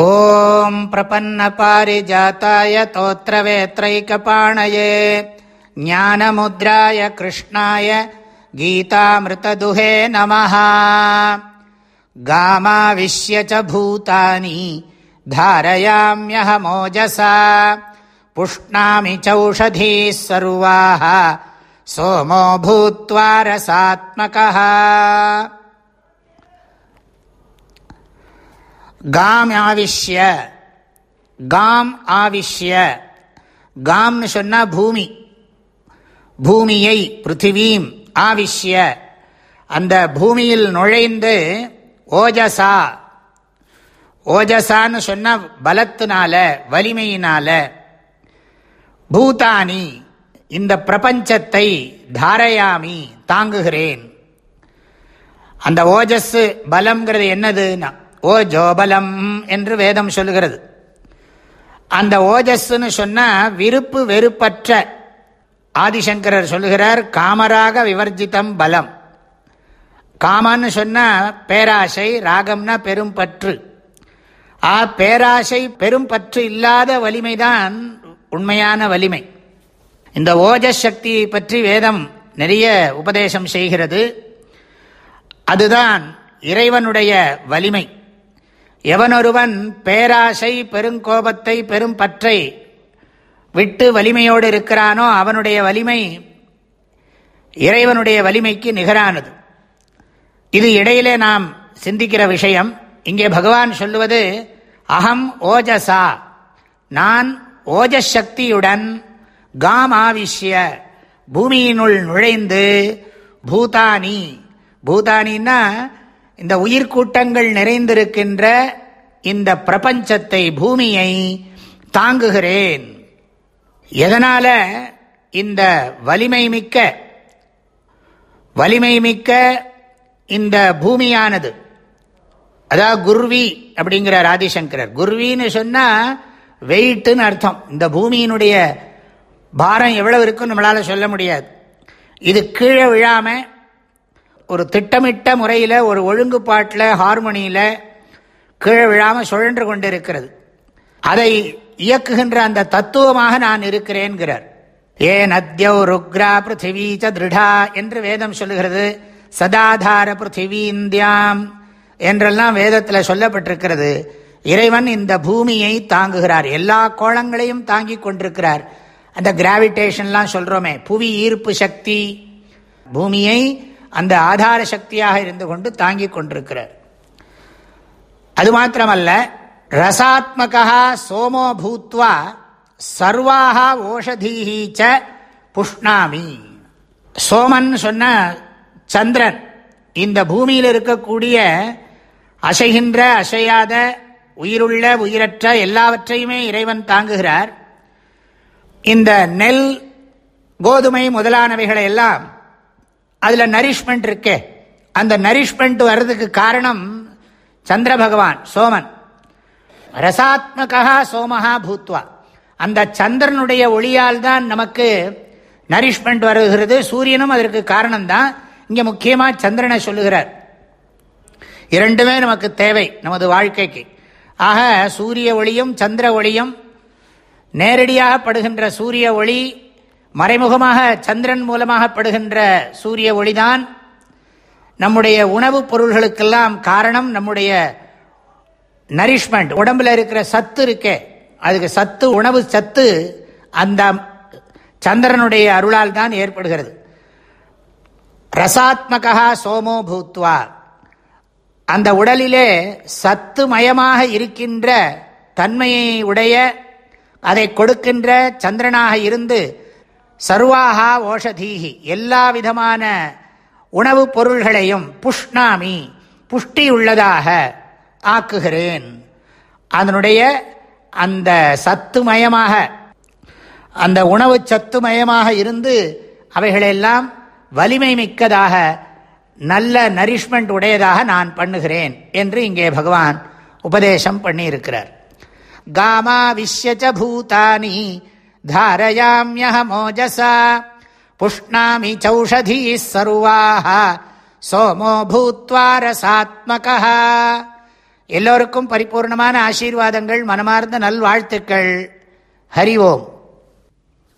ॐ प्रपन्नपारिजाताय तोत्रवेत्रैकपाणये ज्ञानमुद्राय कृष्णाय गीतामृतदुहे नमः गामाविश्य च भूतानि धारयाम्यहमोजसा पुष्णामि चौषधीः सर्वाः सोमो भूत्वा रसात्मकः காம் ஆவிஷ்ய. காம் ஆவிஷ்ய. காம்னு சொன்னால் பூமி. பூமியை பிருத்திவீம் ஆவிஷ்ய. அந்த பூமியில் நுழைந்து ஓஜசா. ஓஜசான்னு சொன்ன பலத்தினால வலிமையினால. பூதானி இந்த பிரபஞ்சத்தை தாரையாமி தாங்குகிறேன். அந்த ஓஜஸ் பலம்ங்கிறது என்னதுன்னா ஓ ஜோபலம் என்று வேதம் சொல்லுகிறது. அந்த ஓஜஸ்ன்னு சொன்னால் விருப்பு வெறுப்பற்ற. ஆதிசங்கரர் சொல்லுகிறார் காமராக விவர்ஜிதம் பலம். காமன்னு சொன்னால் பேராசை ராகம்னா பெரும் பற்று. ஆ பேராசை பெரும் பற்று இல்லாத வலிமைதான் உண்மையான வலிமை. இந்த ஓஜஸ் சக்தியை பற்றி வேதம் நிறைய உபதேசம் செய்கிறது. அதுதான் இறைவனுடைய வலிமை. எவனொருவன் பேராசை பெருங்கோபத்தை பெரும் பற்றை விட்டு வலிமையோடு இருக்கிறானோ அவனுடைய வலிமை இறைவனுடைய வலிமைக்கு நிகரானது. இது இடையிலே நாம் சிந்திக்கிற விஷயம். இங்கே பகவான் சொல்லுவது அகம் ஓஜசா நான் ஓஜசக்தியுடன் சக்தியுடன் காம் ஆவிஷ்ய பூமியினுள் நுழைந்து பூதானி. பூதானின்னா இந்த உயிர்கூட்டங்கள் நிறைந்திருக்கின்ற இந்த பிரபஞ்சத்தை பூமியை தாங்குகிறேன். எதனால இந்த வலிமை மிக்க வலிமை மிக்க இந்த பூமியானது? அதாவது குர்வி அப்படிங்கிற ஆதிசங்கரர் குர்வின்னு சொன்னா வெயிட்டுன்னு அர்த்தம். இந்த பூமியினுடைய பாரம் எவ்வளவு இருக்குன்னு நம்மளால சொல்ல முடியாது. இது கீழே விழாம ஒரு திட்டமிட்ட முறையில் ஒரு ஒழுங்குபாட்டில் ஹார்மோனியில் கீழே விழாமல் சுழன்று கொண்டு இருக்கிறது அதை இயக்குகின்ற அந்த தத்துவமாக நான் இருக்கிறேன்கிறார். ஏன் அத்தியோ ருக்ரா பிருத்திவீச்ச திருடா என்று வேதம் சொல்லுகிறது. சதாதார பிருத்திவீந்தியாம் என்றெல்லாம் வேதத்தில் சொல்லப்பட்டிருக்கிறது. இறைவன் இந்த பூமியை தாங்குகிறார். எல்லா கோளங்களையும் தாங்கி கொண்டிருக்கிறார். அந்த கிராவிடேஷன்லாம் சொல்கிறோமே புவி ஈர்ப்பு சக்தி. பூமியை அந்த ஆதார சக்தியாக இருந்து கொண்டு தாங்கிக் கொண்டிருக்கிறார். அது மாத்திரமல்ல ரசாத்மகா சோமோ பூத்வா சர்வாக ஓஷதீச்ச புஷ்ணாமி. சோமன் சொன்ன சந்திரன் இந்த பூமியில் இருக்கக்கூடிய அசைகின்ற அசையாத உயிருள்ள உயிரற்ற எல்லாவற்றையுமே இறைவன் தாங்குகிறார். இந்த நெல் கோதுமை முதலானவைகளை எல்லாம் அதில் நரிஷ்மெண்ட் இருக்கே. அந்த நரிஷ்மெண்ட் வர்றதுக்கு காரணம் சந்திர பகவான் சோமன். ரசாத்மகா சோமஹா பூத்வா. அந்த சந்திரனுடைய ஒளியால் தான் நமக்கு நரிஷ்மெண்ட் வருகிறது. சூரியனும் அதற்கு காரணம் தான் இங்கே முக்கியமாக சந்திரனை சொல்லுகிறார். இரண்டுமே நமக்கு தேவை நமது வாழ்க்கைக்கு. ஆக சூரிய ஒளியும் சந்திர ஒளியும் நேரடியாக படுகின்ற சூரிய ஒளி மறைமுகமாக சந்திரன் மூலமாக படுகின்ற சூரிய ஒளிதான் நம்முடைய உணவுப் பொருள்களுக்கெல்லாம் காரணம் நம்முடைய நரிஷ்மெண்ட் உடம்புல இருக்கிற சத்து இருக்கே. அதுக்கு சத்து உணவு சத்து அந்த சந்திரனுடைய அருளால் தான் ஏற்படுகிறது. ரசாத்மகா சோமோ பூத்வா. அந்த உடலிலே சத்து மயமாக இருக்கின்ற தன்மையை உடைய அதை கொடுக்கின்ற சந்திரனாக இருந்து சர்வாகா ஓஷதீஹி. எல்லா விதமான உணவுப் பொருள்களையும் புஷ்ணாமி புஷ்டி உள்ளதாக ஆக்குகிறேன். அதனுடைய அந்த சத்துமயமாக அந்த உணவு சத்துமயமாக இருந்து அவைகளெல்லாம் வலிமை மிக்கதாக நல்ல நரிஷ்மெண்ட் உடையதாக நான் பண்ணுகிறேன் என்று இங்கே பகவான் உபதேசம் பண்ணியிருக்கிறார். காமா விஸ்யச்ச பூதானி தாரயாமியஹமோஜசா புஷ்ணாமி சௌஷதீ சர்வாக சோமோ பூத்வா எல்லோருக்கும் பரிபூர்ணமான ஆசீர்வாதங்கள் மனமார்ந்த நல்வாழ்த்துக்கள். ஹரி ஓம்.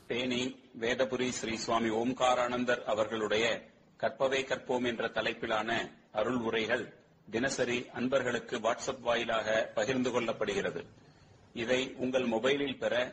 தேனி வேதபுரி ஸ்ரீ சுவாமி ஓம்காரானந்தர் அவர்களுடைய கற்பவை கற்போம் என்ற தலைப்பிலான அருள் உரைகள் தினசரி அன்பர்களுக்கு வாட்ஸ்அப் வாயிலாக பகிர்ந்து கொள்ளப்படுகிறது. இதை உங்கள் மொபைலில் பெற